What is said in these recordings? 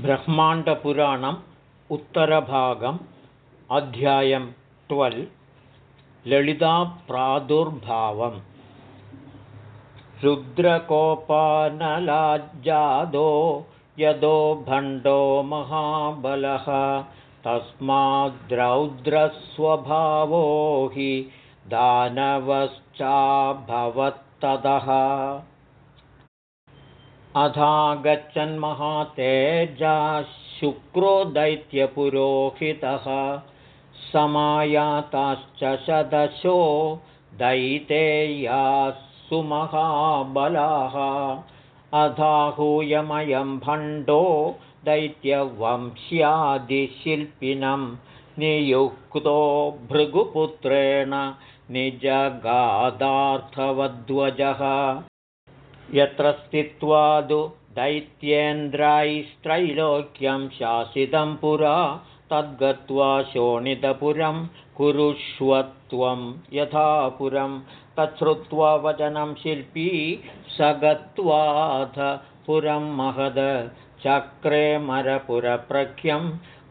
ब्रह्माण्डपुराणम् उत्तरभागम् अध्यायं ट्वेल् ललिताप्रादुर्भावम्। रुद्रकोपानलाज्जादो यदो भण्डो महाबलः तस्माद्रौद्रस्वभावो हि दानवश्चाभवत्तदः शुक्रो दैत्यपुरोहितः समायाताश्च शदशो दैतेयाः महाबलाः। अधाहूयमयं भण्डो दैत्यवंश्यादिशिल्पिनं नियुक्तो भृगुपुत्रेण निजगादार्थवध्वजः यत्र स्थित्वादु दैत्येन्द्रैस्त्रैलोक्यं शासितं पुरा तद्गत्वा शोणितपुरं कुरुष्वत्वं यथा पुरं तच्छ्रुत्वा वचनं शिल्पी स गत्वाथ पुरं महद चक्रे मरपुरप्रख्यं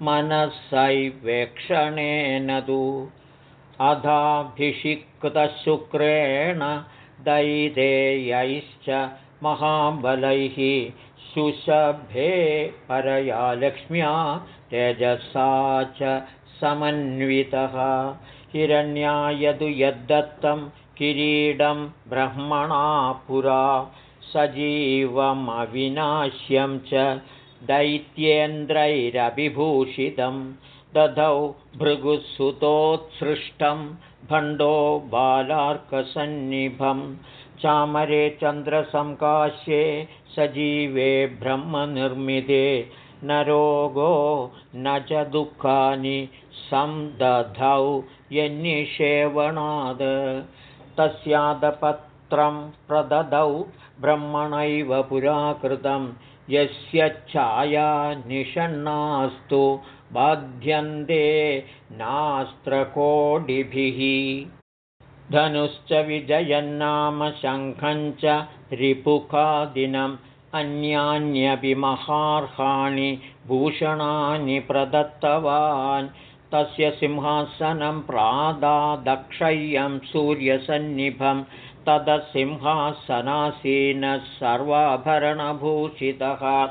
मनसैवेक्षणेन तु अधाभिषिक्तशुक्रेण दैदेयैश्च महाबलैः शुशभे परया लक्ष्म्या तेजसा च समन्वितः। हिरण्यायदु यद्दत्तं किरीडं ब्रह्मणा पुरा सजीवमविनाश्यं च दैत्येन्द्रैरभिभूषितं दधौ भृगुसुतोत्सृष्टं भण्डो बालार्कसन्निभं। चामरे चन्द्रसंकाश्ये सजीवे ब्रह्मनिर्मिते। रोगो न च दुःखानि संदधौ यन्निषेवणाद्। तस्यादपत्रं प्रददौ ब्रह्मणैव पुराकृतं। यस्य छाया निषण्णास्तु बाध्यन्ते नास्त्रकोडिभिः धनुश्च विजयन्नाम शङ्खञ्च रिपुखादिनम् अन्यान्यपि महार्हाणि भूषणानि प्रदत्तवान्। तस्य सिंहासनं प्रादादक्षय्यं सूर्यसन्निभं। तदसिंहासनासीनः सर्वाभरणभूषितः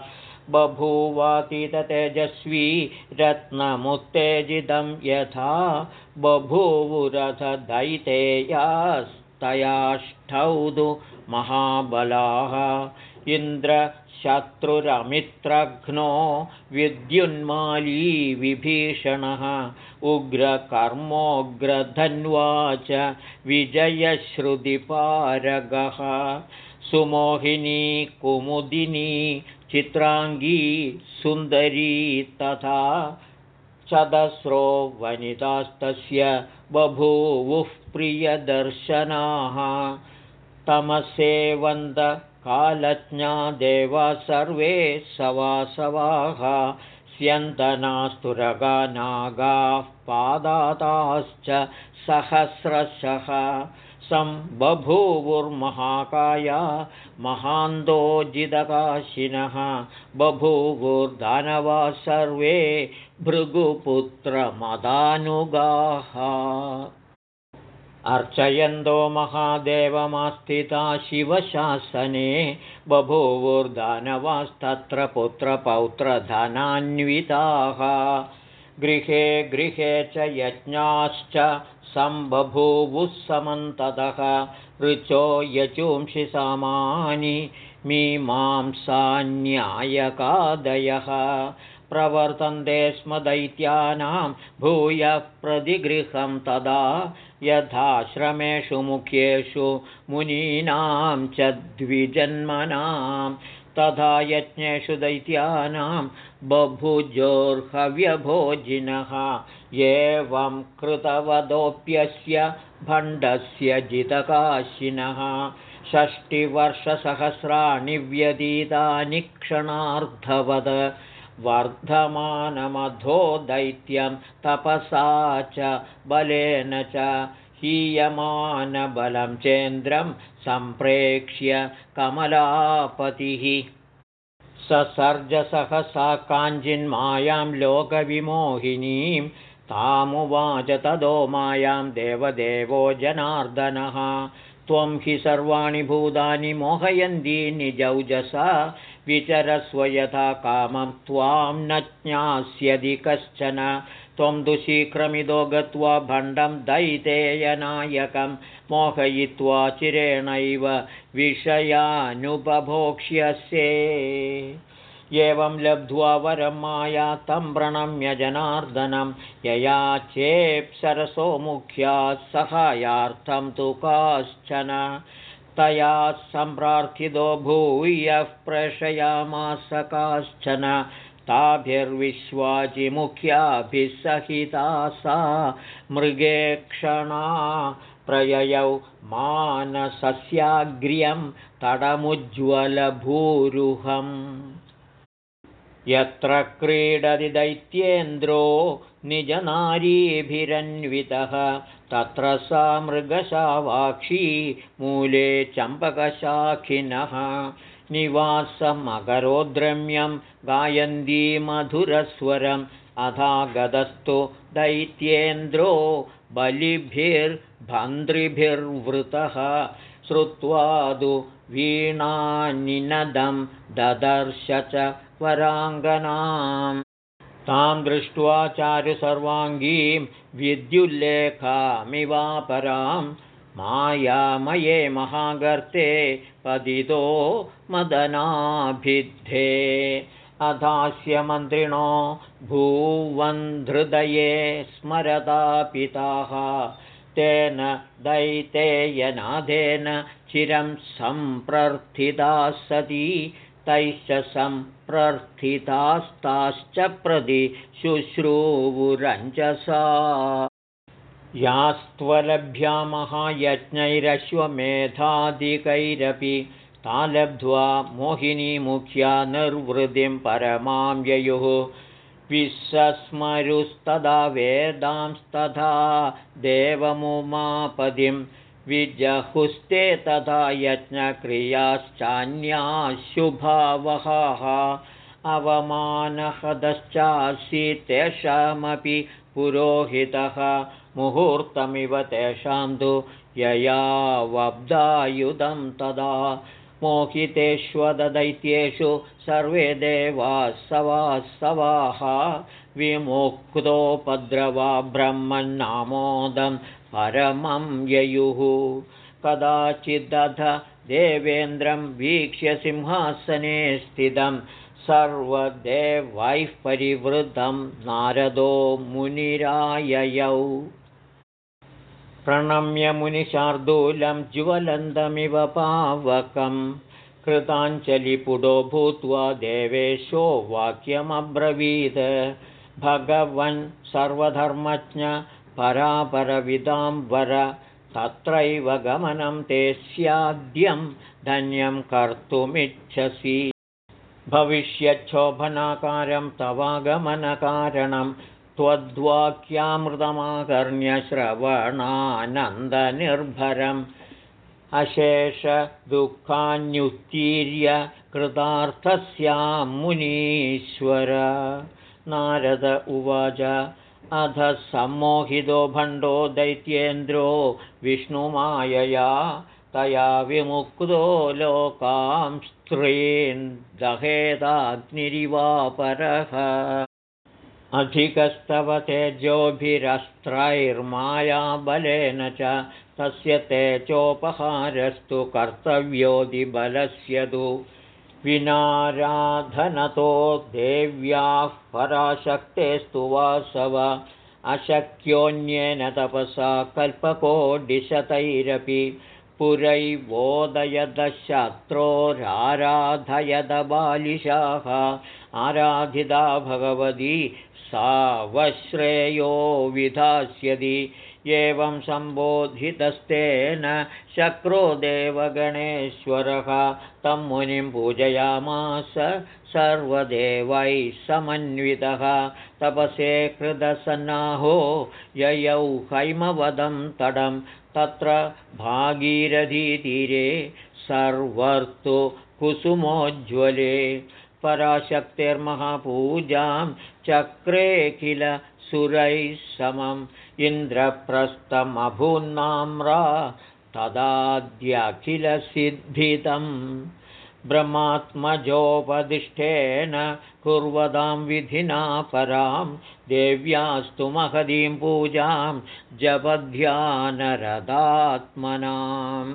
बभूवातीततेजस्वी रत्नमुत्तेजितं यथा बभूवुरथदैतेयास्तयाष्टौ महाबलाः। इन्द्रशत्रुरमित्रघ्नो विद्युन्माली विभीषणः उग्रकर्मोग्रधन्वा च विजयश्रुतिपारगः। सुमोहिनी कुमुदिनी चित्राङ्गी सुन्दरी तथा चदस्रो वनितास्तस्य बभूवुः प्रियदर्शनाः। तमसेवन्दकालज्ञा देवा सर्वे सवासवाः। स्यन्दनास्तुरगानागाः पादाताश्च सहस्रशः सम्बभूवुर्महाकाया महान्दोजिदकाशिनः। बभूवुर्दानवा सर्वे भृगुपुत्रमदानुगाः। अर्चयन्तो महादेवमास्थिता शिवशासने बभूवुर्दानवास्तत्र पुत्रपौत्रधनान्विताः गृहे गृहे च यज्ञाश्च सम्बभूवुः समन्ततः। ऋचो यचुंषि सामानि मीमांसान्यायकादयः। प्रवर्तन्ते स्म दैत्यानां भूयः प्रतिगृहं तदा यथाश्रमेषु मुख्येषु मुनीनां च द्विजन्मनां तथा यज्ञेषु दैत्यानां बभुजोर्हव्यभोजिनः। एवं कृतवदोऽप्यस्य भण्डस्य जितकाशिनः। षष्टिवर्षसहस्राणि व्यतीतानि क्षणार्धवद वर्धमानमधो दैत्यं तपसा च बलेन च हीयमानबलं चेन्द्रं सम्प्रेक्ष्य कमलापतिः। ससर्जसहसा काञ्चिन्मायां लोकविमोहिनीं तामुवाच तदो मायां देवदेवो जनार्दनः त्वं हि सर्वाणि भूतानि मोहयन्ती निजौजसा विचरस्व यथा कामं त्वां न ज्ञास्यति कश्चन। त्वं तु शीघ्रमिदो गत्वा भण्डं दैतेयनायकं मोहयित्वा चिरेणैव विषयानुपभोक्ष्यसे एवं लब्ध्वा वरं माया तं प्रणम्य जनार्दनं यया चेप्सरसो मुख्या सहायार्थं तु काश्चन। तया सम्प्रार्थितो भूयः प्रशयामास काश्चन। ताभिर्विश्वाचिमुख्याभिः सहिता सा। मृगेक्षणा प्रययौ मानसस्याग्र्यं तडमुज्ज्वलभूरुहम् यत्र क्रीडति दैत्येन्द्रो निजनारीभिरन्वितः तत्र सा मृगशावाक्षी मूले चम्पकशाखिनः। निवासमकरोद्रम्यं गायन्ती मधुरस्वरम् अथागतस्तु दैत्येन्द्रो बलिभिर्भन्द्रिभिर्वृतः। श्रुत्वादु वीणानिनदं ददर्श च वराङ्गनाम् तां दृष्ट्वा चारु सर्वाङ्गीं विद्युल्लेखामिवापरां मायामये महागर्ते पतितो मदनाभिद्धे। अधास्य मन्त्रिणो भूवन्धृदये स्मरता पिताः। तेन दैतेयनादेन चिरं सम्प्रर्थिता सती तैश्च सम्प्रर्थितास्ताश्च प्रति शुश्रूवुरञ्जसा। यास्त्वलभ्या महायज्ञैरश्वमेधादिकैरपि ता लब्ध्वा मोहिनीमुख्या निर्वृतिं परमां ययुः। विश्वस्मरुस्तदा वेदांस्तथा देवमुमापदिं विजहुस्ते तथा यज्ञक्रियाश्चान्याशुभावहाः अवमानहदश्चासीत् तेषामपि पुरोहितः मुहूर्तमिव तेषां तु ययावब्दायुधं तदा मोहितेष्वदैत्येषु सर्वे देवासवासवाः विमुक्तोपद्रवा ब्रह्मन्नामोदं परमं ययुः। कदाचिदध देवेन्द्रं वीक्ष्य सिंहासने स्थितं सर्वदेवैः परिवृतं नारदो मुनिराययौ। प्रणम्य मुनिशार्दूलं ज्वलन्तमिव पावकं कृताञ्जलिपुडो भूत्वा देवेशो वाक्यमब्रवीत्। भगवन् सर्वधर्मज्ञ परापरविदाम्बर तत्रैव गमनं ते स्याद्यं धन्यं कर्तुमिच्छसि। भविष्यच्छोभनाकारं तवागमनकारणं त्वद्वाक्यामृतमाकर्ण्यश्रवणानन्दनिर्भरम् अशेषदुःखान्युत्तीर्य कृतार्थस्यां मुनीश्वर। नारद उवाच अध सम्मोहितो भण्डो दैत्येन्द्रो विष्णुमायया तया विमुक्तो लोकां स्त्रीन् दहेदाग्निरिवापरः। अधिकस्तव तेजोभिरस्त्रैर्मायाबलेन च तस्य तेजोपहारस्तु कर्तव्योदिबलस्य तु विनाराधनतो देव्याः पराशक्तेस्तु वासव। अशक्योऽन्येन तपसा कल्पकोडिशतैरपि पुरैवोदयदशत्रोराराधयदबालिशाः आराधिता भगवती सावश्रेयो विधास्यति एवं सम्बोधितस्तेन शक्रो देवगणेश्वरः। तं मुनिं पूजयामास सर्वदेवैः समन्वितः। तपसे कृतसन्नाहो ययौ हैमवदं तडं। तत्र भागीरथीतीरे सर्वर्तु कुसुमोज्ज्वले। पराशक्तिर्महापूजां चक्रे किल सुरैः समम् इन्द्रप्रस्थमभून्नाम्रा तदाद्यखिलसिद्धितम् ब्रह्मात्मजोपदिष्टेन कुर्वदां विधिना परां देव्यास्तु महदीं पूजां जपध्यानरदात्मनाम्।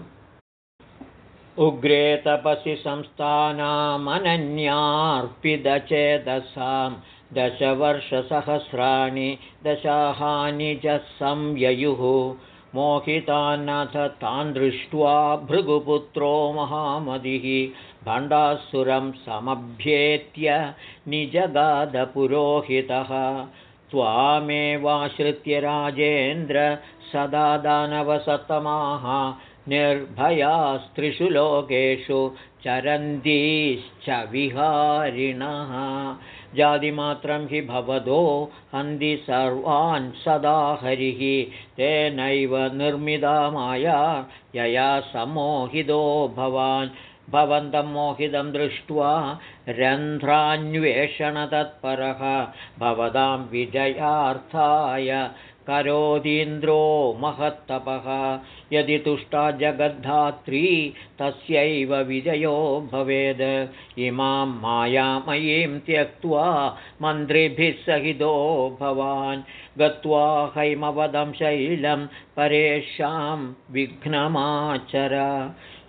उग्रे तपसि संस्थानामनन्यार्पितचेदसां दशवर्षसहस्राणि दशाहानि च संययुः। मोहितान्नथ तान् दृष्ट्वा भृगुपुत्रो महामतिः भण्डासुरं समभ्येत्य निजगादपुरोहितः। त्वामेवाश्रित्य राजेन्द्र सदा दानवसतमाः निर्भयास्त्रिषु लोकेषु चरन्तीश्च विहारिणः जातिमात्रं हि भवदो हन्ति सर्वान् सदा हरिः। तेनैव निर्मिता माया यया समोहितो भवान्। भवन्तं मोहितं दृष्ट्वा रन्ध्रान्वेषणतत्परः भवतां विजयार्थाय करोतीन्द्रो महत्तपः। यदि तुष्टा जगद्धात्री तस्यैव विजयो भवेद्। इमां मायामयीं त्यक्त्वा मन्त्रिभिः सहितो भवान्। गत्वा हैमवदं शैलं परेषां विघ्नमाचर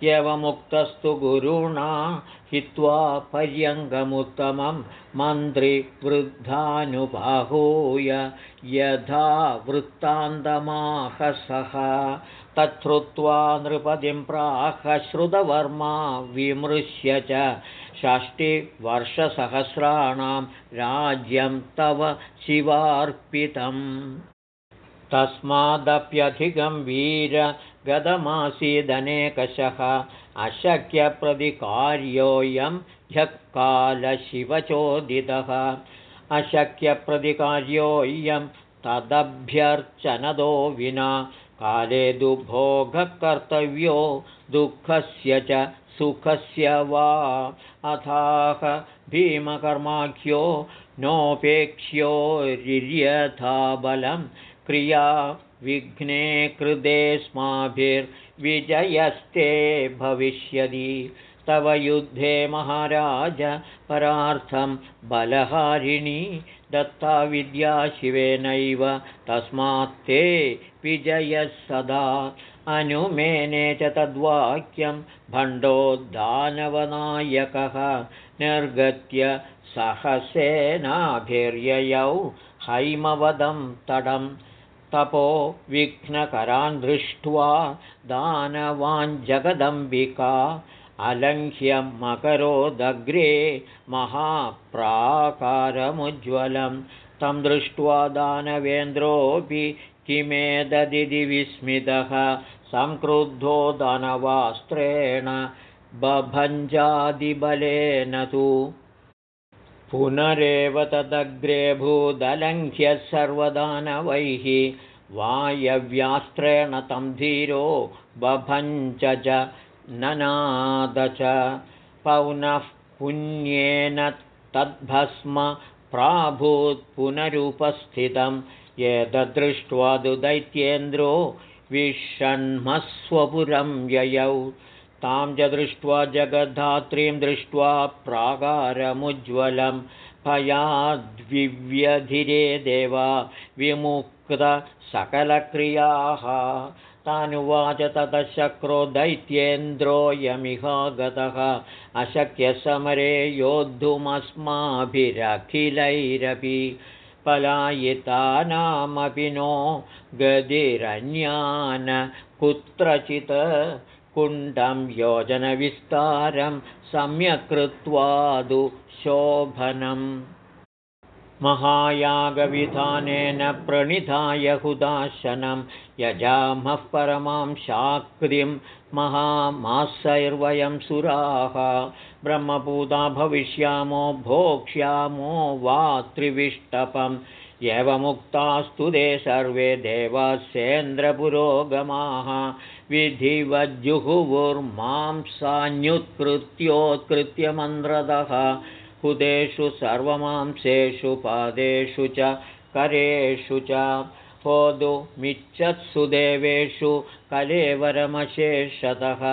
एवमुक्तस्तु गुरुणा हित्वा पर्यङ्गमुत्तमं मन्त्रिवृद्धानुबाहूय यथा वृत्तान्तमाहसः। तच्छ्रुत्वा नृपतिं श्रुतवर्मा विमृश्य च षष्टिवर्षसहस्राणां राज्यं तव शिवार्पितम्। तस्मादप्यधिकं वीर गतमासीदनेकशः अशक्यप्रतिकार्योऽयं ह्यक्कालशिवचोदितः। अशक्यप्रतिकार्योऽयं तदभ्यर्चनदो विना। काले दुभोगकर्तव्यो दुःखस्य च सुखस्य वा। अथाह भीमकर्माख्यो नोपेक्ष्यो रिर्यथा बलं क्रिया विघ्ने कृतेस्माभिर्विजयस्ते भविष्यति। तव युद्धे महाराज परार्थं बलहारिणी दत्ता विद्या शिवेनैव। तस्मात्ते विजयः सदा। अनुमेने च तद्वाक्यं भण्डोद्दानवनायकः। निर्गत्य सहसेनाभिर्ययौ हैमवदं तडं तपो विघ्नकरान् दृष्ट्वा दानवाञ्जगदम्बिका अलङ्घ्यमकरोदग्रे महाप्राकारमुज्ज्वलं। तं दृष्ट्वा दानवेन्द्रोऽपि किमेददिति विस्मितः। संक्रुद्धो दानवास्त्रेण बभञ्जादिबलेन तु पुनरेव तदग्रे भूदलङ्घ्य सर्वदानवैः वायव्यास्त्रेण तं धीरो बभञ्च च ननाद च पौनः पुण्येन तद्भस्म प्राभूत् पुनरुपस्थितं एतदृष्ट्वा तु दैत्येन्द्रो विषण्मस्वपुरं ययौ तां च दृष्ट्वा जगद्धात्रीं दृष्ट्वा प्राकारमुज्ज्वलं भयाद्विव्यधिरे देवा विमुक्तसकलक्रियाः तानुवाच ततः शक्रो दैत्येन्द्रोऽयमिहागतः अशक्यसमरे योद्धुमस्माभिरखिलैरपि पलायितानामपि नो गदिरन्यान् कुत्रचित् कुण्डं योजनविस्तारं सम्यक् कृत्वादु शोभनम् महायागविधानेन प्रणिधाय हुदाशनं यजामः परमां शाक्तिं महामासैर्वयं सुराः। ब्रह्मपूता भविष्यामो भोक्ष्यामो वा त्रिविष्टपम् एवमुक्तास्तु ते सर्वे देवास्येन्द्रपुरोगमाः विधिवज्जुहुवुर्मां सान्युत्कृत्योत्कृत्य मन्द्रदः हुदेषु सर्वमांसेषु पादेषु च करेषु च होदुमिच्छत्सु देवेषु कलेवरमशेषतः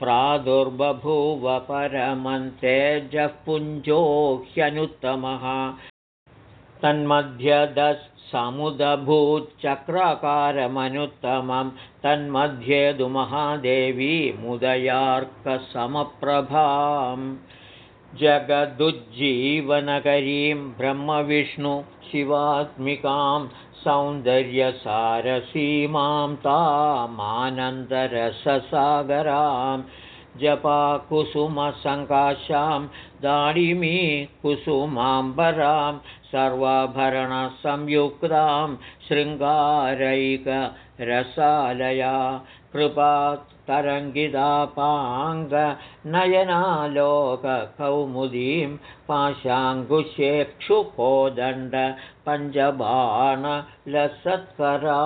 प्रादुर्बभूव परमन्तेजः पुञ्जो ह्यनुत्तमः तन्मध्ये तु महादेवी मुदयार्कसमप्रभां जगदुज्जीवनकरीं ब्रह्मविष्णुशिवात्मिकां सौन्दर्यसारसीमां तामानन्दरससागरां जपाकुसुमसङ्काशां दाडिमी कुसुमाम्बरां सर्वाभरणसंयुक्तां शृङ्गारैकरसालया कृपात्तरङ्गिदापाङ्गनयनालोककौमुदीं पाशाङ्कुशेक्षुकोदण्डपञ्चबाणलसत्करा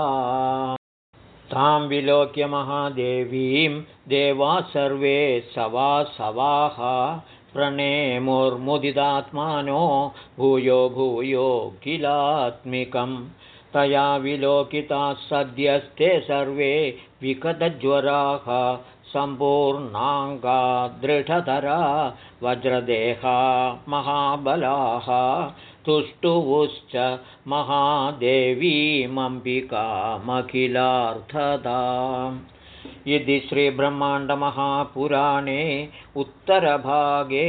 तां विलोक्य महादेवीं देवा सर्वे सवासवाः प्रणेमुर्मुदितात्मानो भूयो भूयो किलात्मिकं तया विलोकिताः सद्यस्ते सर्वे विकतज्वराः सम्पूर्णाङ्गा दृढतरा वज्रदेहा महाबलाः तुष्टुवुश्च महादेवीमम्बिकामखिलार्थदा इति श्रीब्रह्माण्डमहापुराणे उत्तरभागे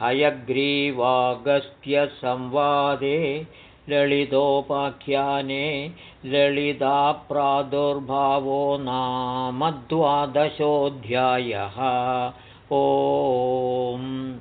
हयग्रीवागस्त्यसंवादे ललितोपाख्याने ललिताप्रादुर्भावो नाम द्वादशोऽध्यायः। ओम्